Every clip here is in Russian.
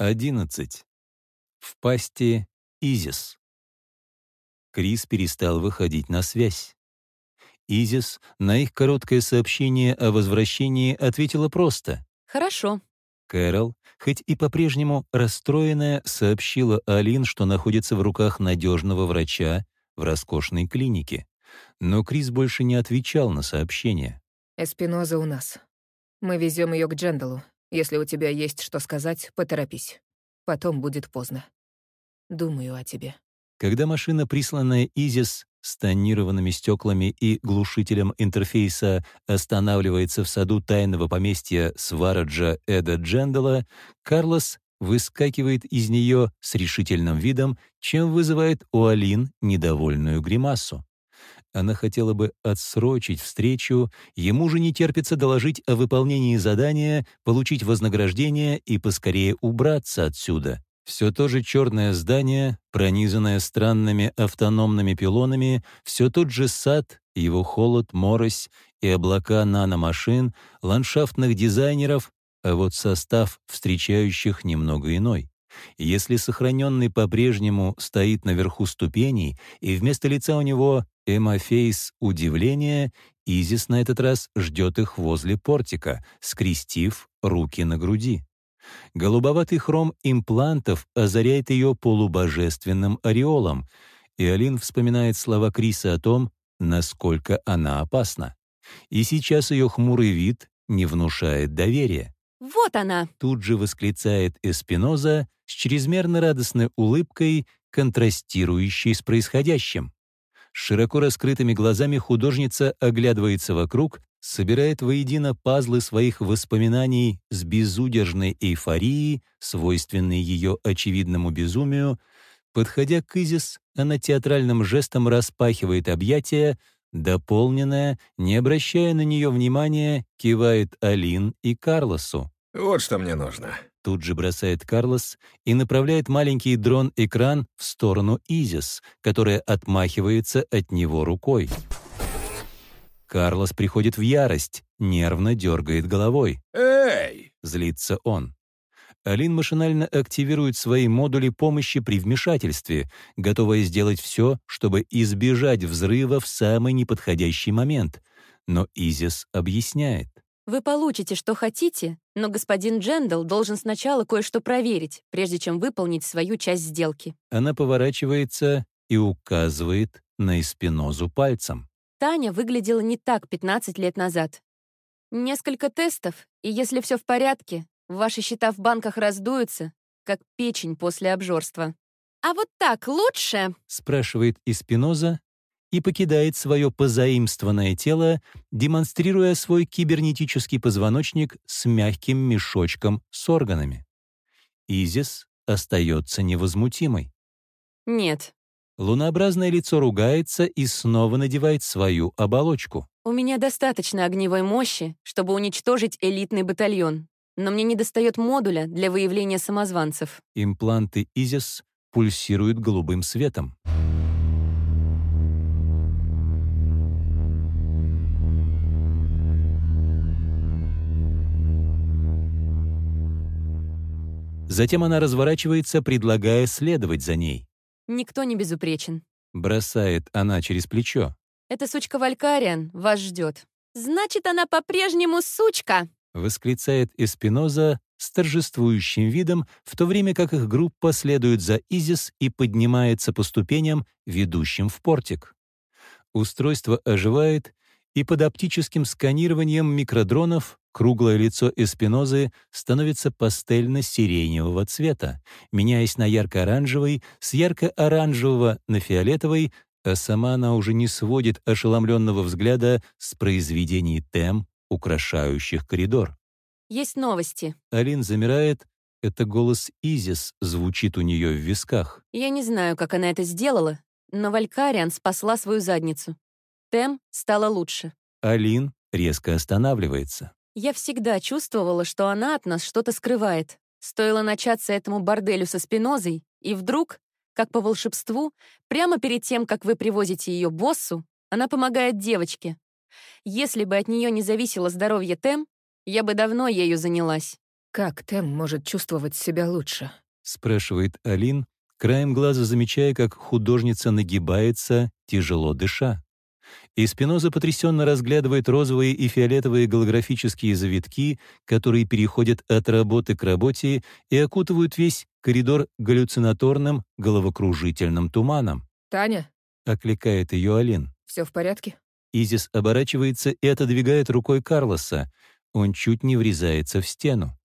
11. В пасти Изис. Крис перестал выходить на связь. Изис на их короткое сообщение о возвращении ответила просто. «Хорошо». Кэрол, хоть и по-прежнему расстроенная, сообщила Алин, что находится в руках надежного врача в роскошной клинике. Но Крис больше не отвечал на сообщение. «Эспиноза у нас. Мы везем ее к Джендалу. Если у тебя есть что сказать, поторопись. Потом будет поздно. Думаю о тебе». Когда машина, присланная Изис с тонированными стеклами и глушителем интерфейса, останавливается в саду тайного поместья Свараджа Эда Джендала, Карлос выскакивает из нее с решительным видом, чем вызывает у Алин недовольную гримасу. Она хотела бы отсрочить встречу, ему же не терпится доложить о выполнении задания, получить вознаграждение и поскорее убраться отсюда. Все то же черное здание, пронизанное странными автономными пилонами, все тот же сад, его холод, морось и облака наномашин, ландшафтных дизайнеров, а вот состав встречающих немного иной. Если сохраненный по-прежнему стоит наверху ступеней, и вместо лица у него эмофейс удивления, Изис на этот раз ждет их возле портика, скрестив руки на груди. Голубоватый хром имплантов озаряет ее полубожественным ореолом, и Алин вспоминает слова Криса о том, насколько она опасна. И сейчас ее хмурый вид не внушает доверия. «Вот она!» — тут же восклицает Эспиноза с чрезмерно радостной улыбкой, контрастирующей с происходящим. Широко раскрытыми глазами художница оглядывается вокруг, собирает воедино пазлы своих воспоминаний с безудержной эйфорией, свойственной ее очевидному безумию. Подходя к Изис, она театральным жестом распахивает объятия, дополненная, не обращая на нее внимания, кивает Алин и Карлосу. «Вот что мне нужно», Тут же бросает Карлос и направляет маленький дрон-экран в сторону Изис, которая отмахивается от него рукой. Карлос приходит в ярость, нервно дергает головой. «Эй!» — злится он. Алин машинально активирует свои модули помощи при вмешательстве, готовая сделать все, чтобы избежать взрыва в самый неподходящий момент. Но Изис объясняет. Вы получите, что хотите, но господин Джендал должен сначала кое-что проверить, прежде чем выполнить свою часть сделки. Она поворачивается и указывает на Эспинозу пальцем. Таня выглядела не так 15 лет назад. Несколько тестов, и если все в порядке, ваши счета в банках раздуются, как печень после обжорства. «А вот так лучше?» — спрашивает Эспиноза и покидает свое позаимствованное тело, демонстрируя свой кибернетический позвоночник с мягким мешочком с органами. Изис остается невозмутимой. «Нет, Лунообразное лицо ругается и снова надевает свою оболочку. у меня достаточно огневой мощи, чтобы уничтожить элитный батальон, но мне недостает модуля для выявления самозванцев». Импланты Изис пульсируют голубым светом. Затем она разворачивается, предлагая следовать за ней. Никто не безупречен. Бросает она через плечо. Эта сучка Валькариан вас ждет. Значит, она по-прежнему сучка. Восклицает Эспиноза с торжествующим видом, в то время как их группа следует за Изис и поднимается по ступеням, ведущим в портик. Устройство оживает, и под оптическим сканированием микродронов круглое лицо Эспинозы становится пастельно-сиреневого цвета, меняясь на ярко-оранжевый, с ярко-оранжевого на фиолетовый, а сама она уже не сводит ошеломленного взгляда с произведений тем, украшающих коридор. Есть новости. Алин замирает, это голос Изис звучит у нее в висках. Я не знаю, как она это сделала, но Валькариан спасла свою задницу. Тем стало лучше. Алин резко останавливается. Я всегда чувствовала, что она от нас что-то скрывает. Стоило начаться этому борделю со спинозой, и вдруг, как по волшебству, прямо перед тем, как вы привозите ее боссу, она помогает девочке. Если бы от нее не зависело здоровье Тем, я бы давно ею занялась. Как Тем может чувствовать себя лучше? спрашивает Алин, краем глаза замечая, как художница нагибается, тяжело дыша. И Спиноза потрясенно разглядывает розовые и фиолетовые голографические завитки, которые переходят от работы к работе и окутывают весь коридор галлюцинаторным головокружительным туманом. «Таня, — окликает ее Алин. все в порядке?» Изис оборачивается и отодвигает рукой Карлоса. Он чуть не врезается в стену.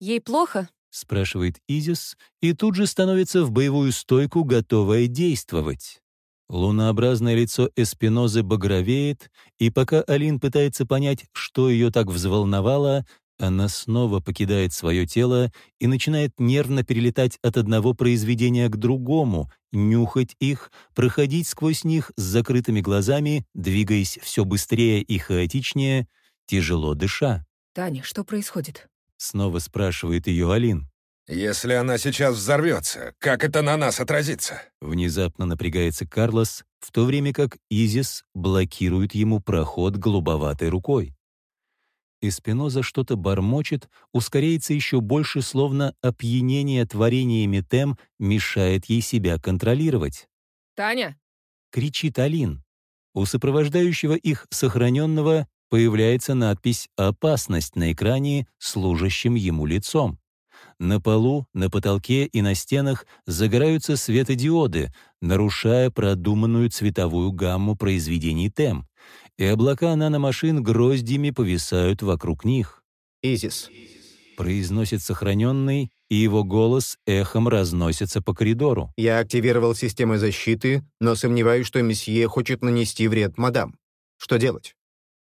Ей плохо? — спрашивает Изис, и тут же становится в боевую стойку, готовая действовать. Лунообразное лицо Эспинозы багровеет, и пока Алин пытается понять, что ее так взволновало, она снова покидает свое тело и начинает нервно перелетать от одного произведения к другому, нюхать их, проходить сквозь них с закрытыми глазами, двигаясь все быстрее и хаотичнее, тяжело дыша. «Таня, что происходит?» — снова спрашивает ее Алин. Если она сейчас взорвется, как это на нас отразится? Внезапно напрягается Карлос, в то время как Изис блокирует ему проход голубоватой рукой. Эспиноза что-то бормочет, ускоряется еще больше, словно опьянение творениями Тем мешает ей себя контролировать. «Таня!» — кричит Алин. У сопровождающего их сохраненного появляется надпись «Опасность» на экране, служащим ему лицом. На полу, на потолке и на стенах загораются светодиоды, нарушая продуманную цветовую гамму произведений Тем, и облака наномашин гроздями повисают вокруг них. «Изис». Произносит сохраненный, и его голос эхом разносится по коридору. «Я активировал систему защиты, но сомневаюсь, что месье хочет нанести вред мадам. Что делать?»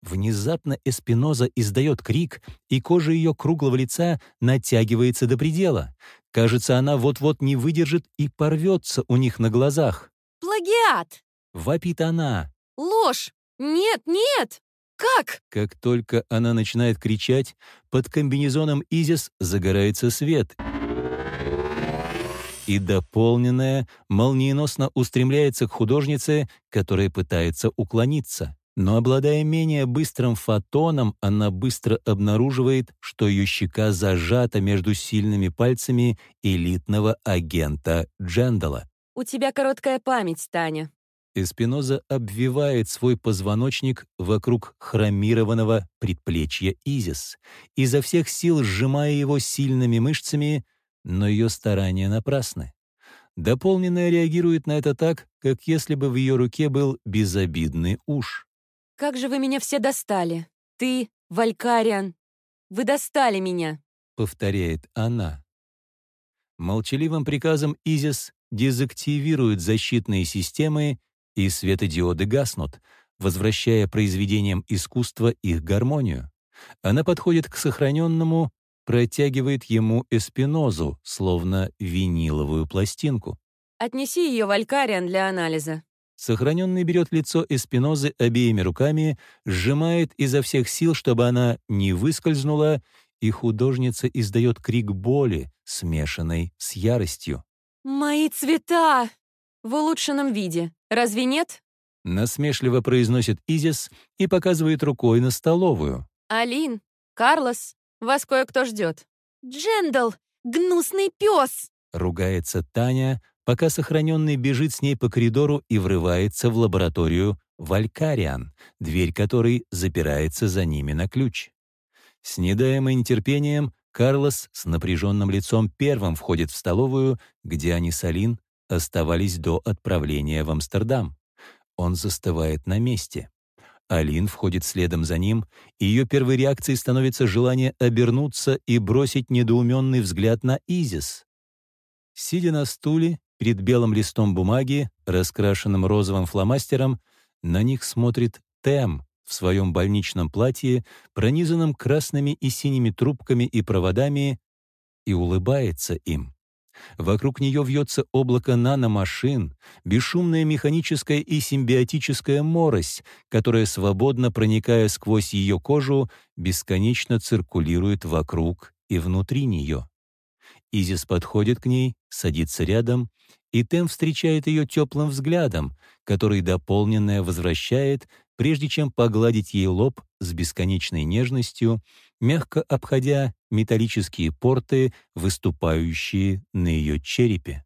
Внезапно Эспиноза издает крик, и кожа ее круглого лица натягивается до предела. Кажется, она вот-вот не выдержит и порвется у них на глазах. Плагиат! Вопит она. Ложь! Нет, нет! Как? Как только она начинает кричать, под комбинезоном Изис загорается свет. И дополненная молниеносно устремляется к художнице, которая пытается уклониться. Но обладая менее быстрым фотоном, она быстро обнаруживает, что ее щека зажата между сильными пальцами элитного агента Джендала. У тебя короткая память, Таня. Эспиноза обвивает свой позвоночник вокруг хромированного предплечья Изис, изо всех сил сжимая его сильными мышцами, но ее старания напрасны. Дополненная реагирует на это так, как если бы в ее руке был безобидный уж. Как же вы меня все достали? Ты, Валькариан. Вы достали меня. Повторяет она. Молчаливым приказом Изис дезактивирует защитные системы, и светодиоды гаснут, возвращая произведениям искусства их гармонию. Она подходит к сохраненному, протягивает ему эспинозу, словно виниловую пластинку. Отнеси ее, Валькариан, для анализа. Сохраненный берет лицо Эспинозы обеими руками, сжимает изо всех сил, чтобы она не выскользнула, и художница издает крик боли, смешанной с яростью. «Мои цвета! В улучшенном виде. Разве нет?» Насмешливо произносит Изис и показывает рукой на столовую. «Алин, Карлос, вас кое-кто ждет». «Джендал, гнусный пес!» Ругается Таня, пока сохраненный бежит с ней по коридору и врывается в лабораторию Валькариан, дверь которой запирается за ними на ключ. С недаемым нетерпением Карлос с напряженным лицом первым входит в столовую, где они с Алин оставались до отправления в Амстердам. Он застывает на месте. Алин входит следом за ним, и ее первой реакцией становится желание обернуться и бросить недоуменный взгляд на Изис. Сидя на стуле, перед белым листом бумаги, раскрашенным розовым фломастером, на них смотрит Тем в своем больничном платье, пронизанном красными и синими трубками и проводами, и улыбается им. Вокруг нее вьется облако наномашин, бесшумная механическая и симбиотическая морось, которая, свободно проникая сквозь ее кожу, бесконечно циркулирует вокруг и внутри нее. Изис подходит к ней, садится рядом, и Тем встречает ее теплым взглядом, который дополненное возвращает, прежде чем погладить ей лоб с бесконечной нежностью мягко обходя металлические порты, выступающие на ее черепе.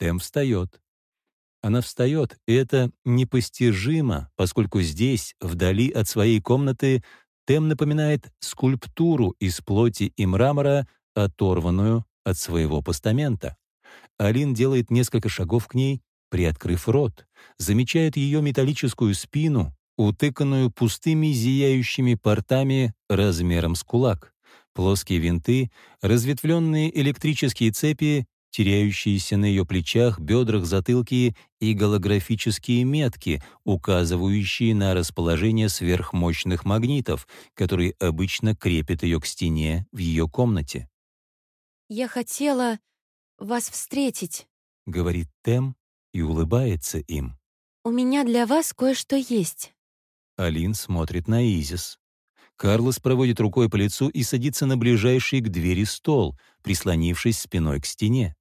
Тем встает. Она встает, и это непостижимо, поскольку здесь, вдали от своей комнаты, Тем напоминает скульптуру из плоти и мрамора, оторванную от своего постамента. Алин делает несколько шагов к ней, приоткрыв рот, замечает ее металлическую спину, утыканную пустыми зияющими портами размером с кулак, плоские винты, разветвленные электрические цепи, теряющиеся на ее плечах, бедрах, затылке и голографические метки, указывающие на расположение сверхмощных магнитов, которые обычно крепят ее к стене в ее комнате. «Я хотела вас встретить», — говорит Тем и улыбается им. «У меня для вас кое-что есть». Алин смотрит на Изис. Карлос проводит рукой по лицу и садится на ближайший к двери стол, прислонившись спиной к стене.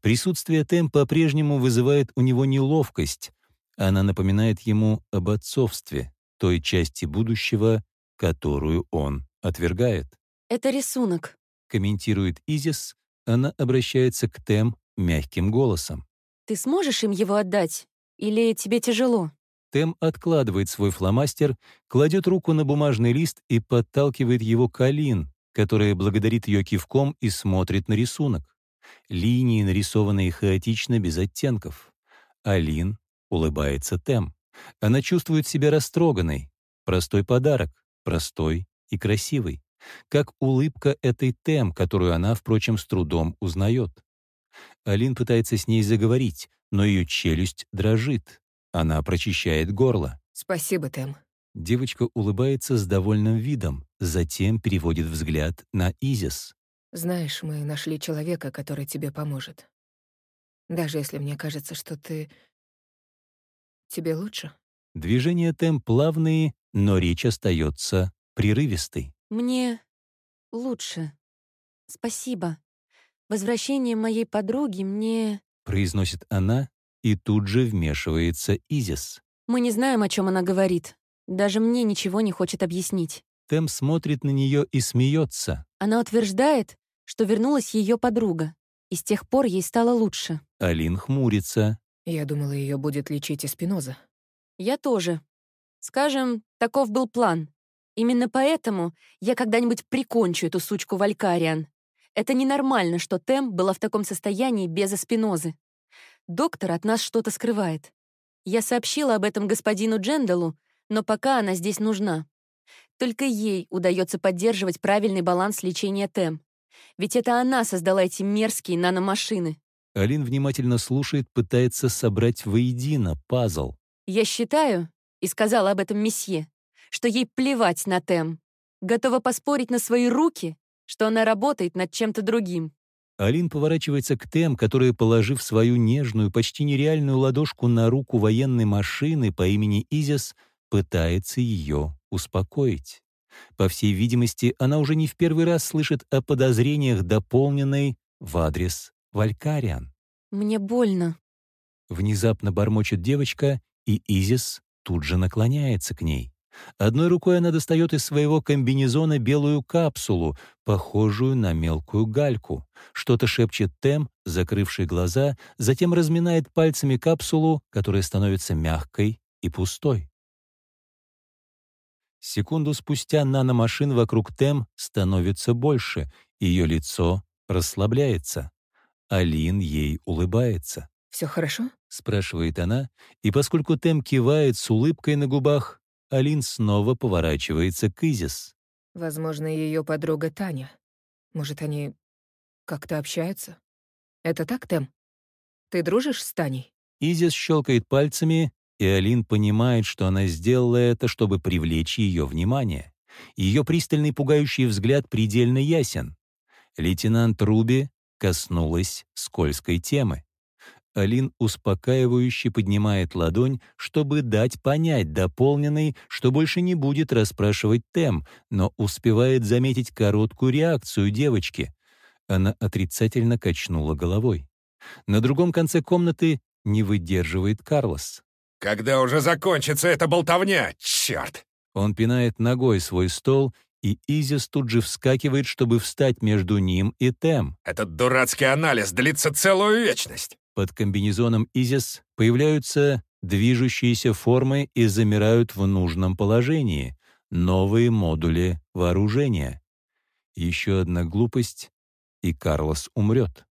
Присутствие Тем по-прежнему вызывает у него неловкость. Она напоминает ему об отцовстве, той части будущего, которую он отвергает. «Это рисунок», — комментирует Изис. Она обращается к Тем мягким голосом. «Ты сможешь им его отдать? Или тебе тяжело?» Тем откладывает свой фломастер, кладет руку на бумажный лист и подталкивает его к Алин, которая благодарит ее кивком и смотрит на рисунок. Линии нарисованные хаотично, без оттенков. Алин улыбается Тем. Она чувствует себя растроганной. Простой подарок, простой и красивый. Как улыбка этой Тем, которую она, впрочем, с трудом узнает. Алин пытается с ней заговорить, но ее челюсть дрожит. Она прочищает горло. «Спасибо, Тем». Девочка улыбается с довольным видом, затем переводит взгляд на Изис. Знаешь, мы нашли человека, который тебе поможет. Даже если мне кажется, что ты... Тебе лучше? Движения темп плавные, но речь остается прерывистой. «Мне лучше. Спасибо. Возвращение моей подруги мне...» произносит она, и тут же вмешивается Изис. «Мы не знаем, о чем она говорит. Даже мне ничего не хочет объяснить». Тем смотрит на нее и смеется. Она утверждает, что вернулась ее подруга, и с тех пор ей стало лучше. Алин хмурится. Я думала, ее будет лечить и Спиноза. Я тоже. Скажем, таков был план. Именно поэтому я когда-нибудь прикончу эту сучку Валькариан. Это ненормально, что Тем была в таком состоянии без Эспинозы. Доктор от нас что-то скрывает. Я сообщила об этом господину Дженделу, но пока она здесь нужна. Только ей удается поддерживать правильный баланс лечения Тем. Ведь это она создала эти мерзкие наномашины. Алин внимательно слушает, пытается собрать воедино пазл. Я считаю, и сказала об этом месье, что ей плевать на Тем. Готова поспорить на свои руки, что она работает над чем-то другим. Алин поворачивается к Тем, которая, положив свою нежную, почти нереальную ладошку на руку военной машины по имени Изис, пытается ее успокоить. По всей видимости, она уже не в первый раз слышит о подозрениях, дополненной в адрес Валькариан. «Мне больно», — внезапно бормочет девочка, и Изис тут же наклоняется к ней. Одной рукой она достает из своего комбинезона белую капсулу, похожую на мелкую гальку. Что-то шепчет Тем, закрывший глаза, затем разминает пальцами капсулу, которая становится мягкой и пустой. Секунду спустя наномашин вокруг Тем становится больше, ее лицо расслабляется. Алин ей улыбается. Все хорошо?» — спрашивает она, и поскольку Тем кивает с улыбкой на губах, Алин снова поворачивается к Изис. «Возможно, ее подруга Таня. Может, они как-то общаются? Это так, Тем? Ты дружишь с Таней?» Изис щелкает пальцами, и Алин понимает, что она сделала это, чтобы привлечь ее внимание. Ее пристальный пугающий взгляд предельно ясен. Лейтенант Руби коснулась скользкой темы. Алин успокаивающе поднимает ладонь, чтобы дать понять дополненной, что больше не будет расспрашивать Тем, но успевает заметить короткую реакцию девочки. Она отрицательно качнула головой. На другом конце комнаты не выдерживает Карлос. Когда уже закончится эта болтовня? Черт! Он пинает ногой свой стол и Изис тут же вскакивает, чтобы встать между ним и Тем. Этот дурацкий анализ длится целую вечность. Под комбинезоном Изис появляются движущиеся формы и замирают в нужном положении. Новые модули вооружения. Еще одна глупость, и Карлос умрет.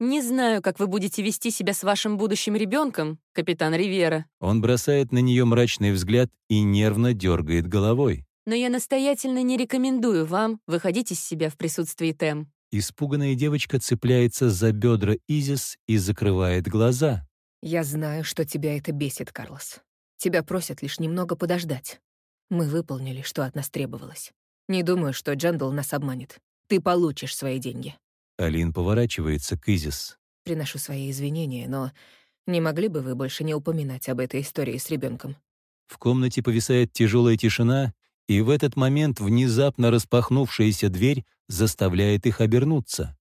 Не знаю, как вы будете вести себя с вашим будущим ребенком, капитан Ривера. Он бросает на нее мрачный взгляд и нервно дергает головой. Но я настоятельно не рекомендую вам выходить из себя в присутствии Тем. Испуганная девочка цепляется за бедра Изис и закрывает глаза. Я знаю, что тебя это бесит, Карлос. Тебя просят лишь немного подождать. Мы выполнили, что от нас требовалось. Не думаю, что Джандл нас обманет. Ты получишь свои деньги. Алин поворачивается к Изис. Приношу свои извинения, но не могли бы вы больше не упоминать об этой истории с ребенком? В комнате повисает тяжелая тишина, и в этот момент внезапно распахнувшаяся дверь заставляет их обернуться.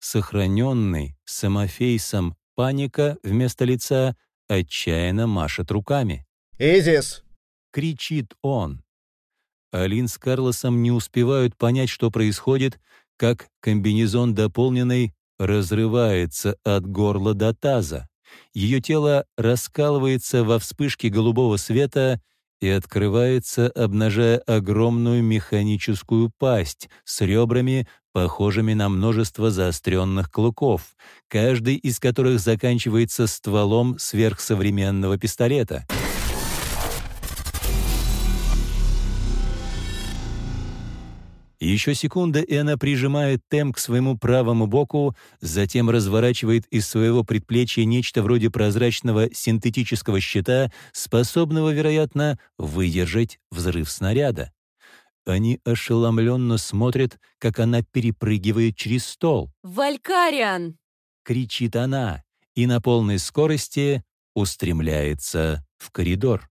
Сохраненный самофейсом паника вместо лица отчаянно машет руками. «Изис!» — кричит он. Алин с Карлосом не успевают понять, что происходит, как комбинезон дополненный разрывается от горла до таза. Ее тело раскалывается во вспышке голубого света и открывается, обнажая огромную механическую пасть с ребрами, похожими на множество заостренных клыков, каждый из которых заканчивается стволом сверхсовременного пистолета. Еще секунда, и она прижимает Тем к своему правому боку, затем разворачивает из своего предплечья нечто вроде прозрачного синтетического щита, способного, вероятно, выдержать взрыв снаряда. Они ошеломленно смотрят, как она перепрыгивает через стол. «Валькариан!» — кричит она, и на полной скорости устремляется в коридор.